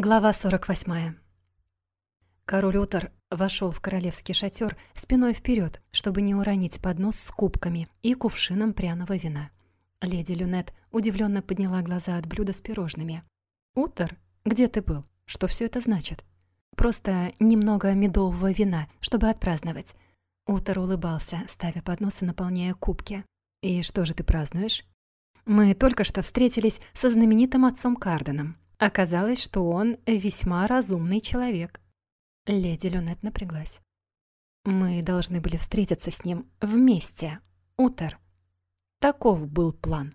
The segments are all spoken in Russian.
Глава 48. Король Утор вошел в королевский шатер спиной вперед, чтобы не уронить поднос с кубками и кувшином пряного вина. Леди Люнет удивленно подняла глаза от блюда с пирожными. «Утор, где ты был? Что все это значит?» «Просто немного медового вина, чтобы отпраздновать». Утор улыбался, ставя поднос и наполняя кубки. «И что же ты празднуешь?» «Мы только что встретились со знаменитым отцом Карденом», Оказалось, что он весьма разумный человек. Леди Люнет напряглась. Мы должны были встретиться с ним вместе, Утер. Таков был план.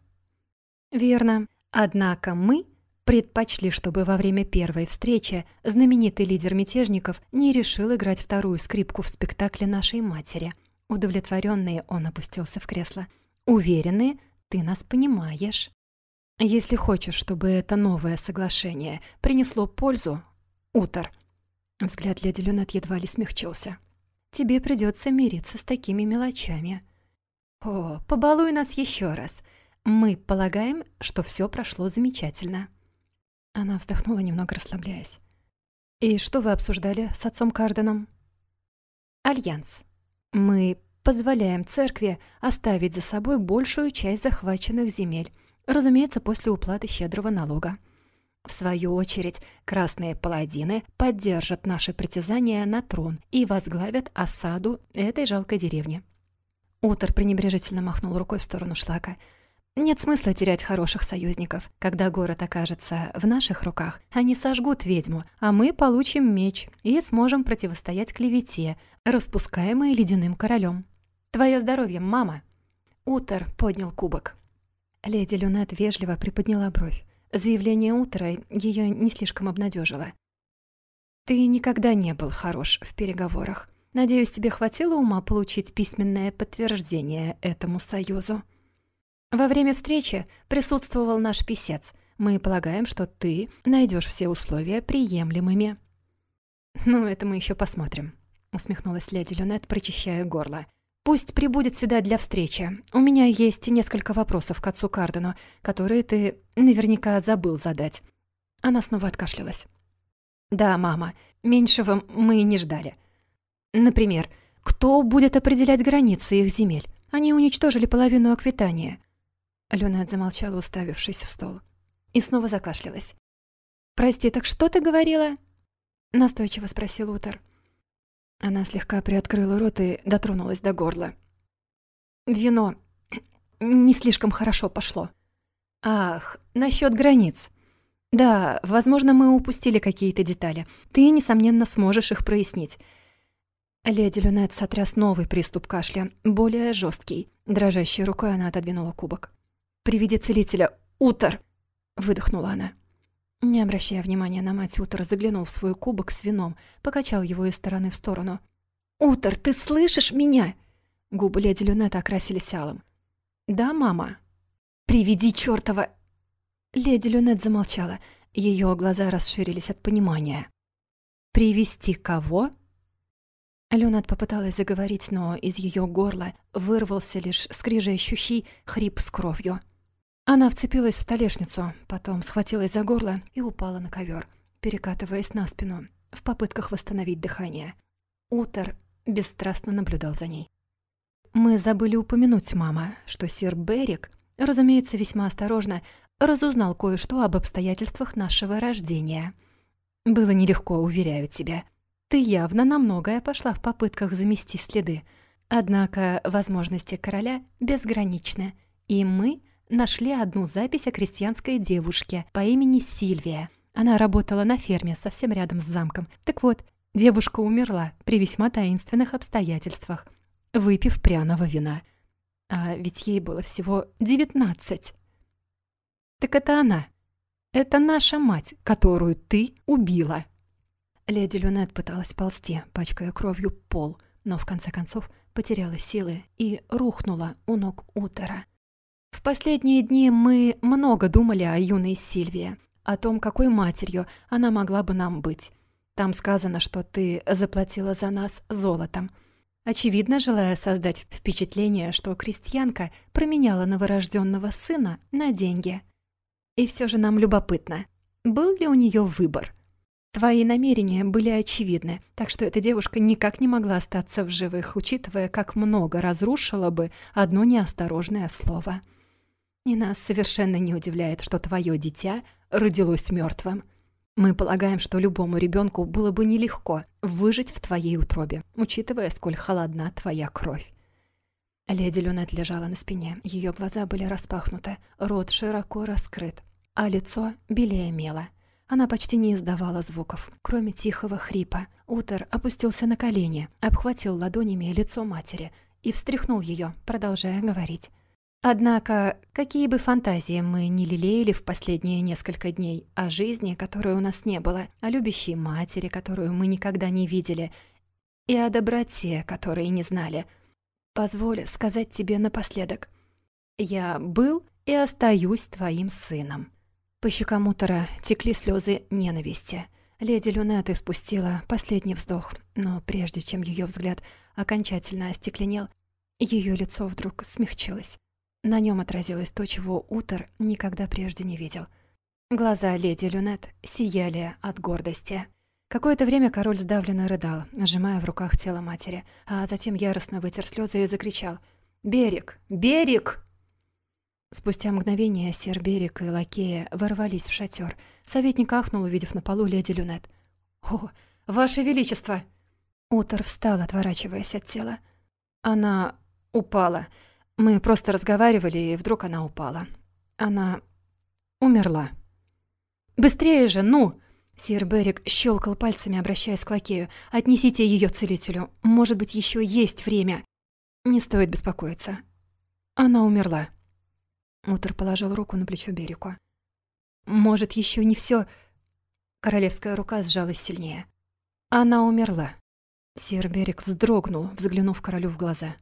Верно. Однако мы предпочли, чтобы во время первой встречи знаменитый лидер мятежников не решил играть вторую скрипку в спектакле нашей матери. Удовлетворенный, он опустился в кресло. Уверенный, ты нас понимаешь. Если хочешь, чтобы это новое соглашение принесло пользу, Утор. Взгляд леди Люнет едва ли смягчился. Тебе придется мириться с такими мелочами. О, побалуй нас еще раз. Мы полагаем, что все прошло замечательно. Она вздохнула, немного расслабляясь. И что вы обсуждали с отцом Карденом? Альянс. Мы позволяем церкви оставить за собой большую часть захваченных земель разумеется, после уплаты щедрого налога. В свою очередь, красные паладины поддержат наши притязания на трон и возглавят осаду этой жалкой деревни. Утор пренебрежительно махнул рукой в сторону шлака. «Нет смысла терять хороших союзников. Когда город окажется в наших руках, они сожгут ведьму, а мы получим меч и сможем противостоять клевете, распускаемой ледяным королем. Твое здоровье, мама!» Утор поднял кубок. Леди Люнет вежливо приподняла бровь. Заявление утра ее не слишком обнадежило. «Ты никогда не был хорош в переговорах. Надеюсь, тебе хватило ума получить письменное подтверждение этому союзу. Во время встречи присутствовал наш писец. Мы полагаем, что ты найдешь все условия приемлемыми». «Ну, это мы еще посмотрим», — усмехнулась леди Люнет, прочищая горло. Пусть прибудет сюда для встречи. У меня есть несколько вопросов к отцу Кардену, которые ты наверняка забыл задать». Она снова откашлялась. «Да, мама, меньшего мы не ждали. Например, кто будет определять границы их земель? Они уничтожили половину Аквитания». Люнет замолчала, уставившись в стол. И снова закашлялась. «Прости, так что ты говорила?» Настойчиво спросил Утер. Она слегка приоткрыла рот и дотронулась до горла. Вино не слишком хорошо пошло. Ах, насчет границ. Да, возможно, мы упустили какие-то детали. Ты, несомненно, сможешь их прояснить. Леди Люнет сотряс новый приступ кашля, более жесткий. Дрожащей рукой она отодвинула кубок. «Приведи целителя! Утор!» — выдохнула она. Не обращая внимания на мать, Утор заглянул в свой кубок с вином, покачал его из стороны в сторону. «Утор, ты слышишь меня?» Губы леди Люнета окрасились алым. «Да, мама?» «Приведи чёртова...» Леди Люнет замолчала. Ее глаза расширились от понимания. «Привести кого?» Люнет попыталась заговорить, но из ее горла вырвался лишь скрижащущий хрип с кровью. Она вцепилась в столешницу, потом схватилась за горло и упала на ковер, перекатываясь на спину, в попытках восстановить дыхание. Утер бесстрастно наблюдал за ней. «Мы забыли упомянуть, мама, что сир Берик, разумеется, весьма осторожно, разузнал кое-что об обстоятельствах нашего рождения. Было нелегко, уверяю тебя. Ты явно на многое пошла в попытках замести следы. Однако возможности короля безграничны, и мы — нашли одну запись о крестьянской девушке по имени Сильвия. Она работала на ферме совсем рядом с замком. Так вот, девушка умерла при весьма таинственных обстоятельствах, выпив пряного вина. А ведь ей было всего девятнадцать. Так это она. Это наша мать, которую ты убила. Леди Люнет пыталась ползти, пачкая кровью пол, но в конце концов потеряла силы и рухнула у ног Утера. В последние дни мы много думали о юной Сильвии, о том, какой матерью она могла бы нам быть. Там сказано, что ты заплатила за нас золотом. Очевидно, желая создать впечатление, что крестьянка променяла новорожденного сына на деньги. И все же нам любопытно, был ли у нее выбор? Твои намерения были очевидны, так что эта девушка никак не могла остаться в живых, учитывая, как много разрушило бы одно неосторожное слово. И нас совершенно не удивляет, что твое дитя родилось мертвым. Мы полагаем, что любому ребенку было бы нелегко выжить в твоей утробе, учитывая, сколь холодна твоя кровь. Леди Люнет лежала на спине, ее глаза были распахнуты, рот широко раскрыт, а лицо белее мела — она почти не издавала звуков, кроме тихого хрипа. Утер опустился на колени, обхватил ладонями лицо матери и встряхнул ее, продолжая говорить. Однако, какие бы фантазии мы ни лелеяли в последние несколько дней о жизни, которой у нас не было, о любящей матери, которую мы никогда не видели, и о доброте, которой не знали, позволь сказать тебе напоследок. Я был и остаюсь твоим сыном. По щекам Утора текли слезы ненависти. Леди Люнет испустила последний вздох, но прежде чем ее взгляд окончательно остекленел, ее лицо вдруг смягчилось. На нем отразилось то, чего Утор никогда прежде не видел. Глаза леди Люнет сияли от гордости. Какое-то время король сдавленно рыдал, сжимая в руках тело матери, а затем яростно вытер слезы и закричал «Берег! Берег!» Спустя мгновение сэр Берег и лакея ворвались в шатер. Советник ахнул, увидев на полу леди Люнет. «О, ваше величество!» Утор встал, отворачиваясь от тела. Она упала. Мы просто разговаривали, и вдруг она упала. Она умерла. «Быстрее же, ну!» Сир Берег щелкал пальцами, обращаясь к лакею. «Отнесите ее целителю. Может быть, еще есть время». «Не стоит беспокоиться. Она умерла». Утер положил руку на плечо Береку. «Может, еще не все. Королевская рука сжалась сильнее. Она умерла. Сир Берег вздрогнул, взглянув королю в глаза.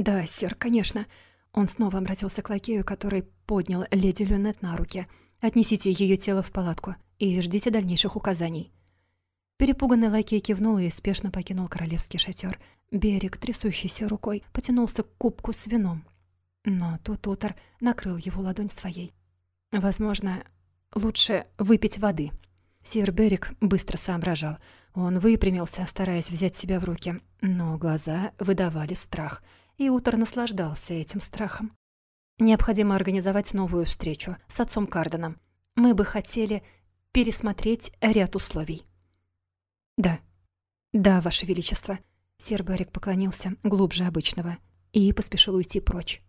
«Да, сир, конечно». Он снова обратился к лакею, который поднял леди Люнет на руки. «Отнесите ее тело в палатку и ждите дальнейших указаний». Перепуганный лакей кивнул и спешно покинул королевский шатер. Берег, трясущийся рукой, потянулся к кубку с вином, но тут Утор накрыл его ладонь своей. «Возможно, лучше выпить воды». Сир Берик быстро соображал. Он выпрямился, стараясь взять себя в руки, но глаза выдавали страх, и Утор наслаждался этим страхом. «Необходимо организовать новую встречу с отцом Карденом. Мы бы хотели пересмотреть ряд условий». «Да, да, Ваше Величество». Сир Берик поклонился глубже обычного и поспешил уйти прочь.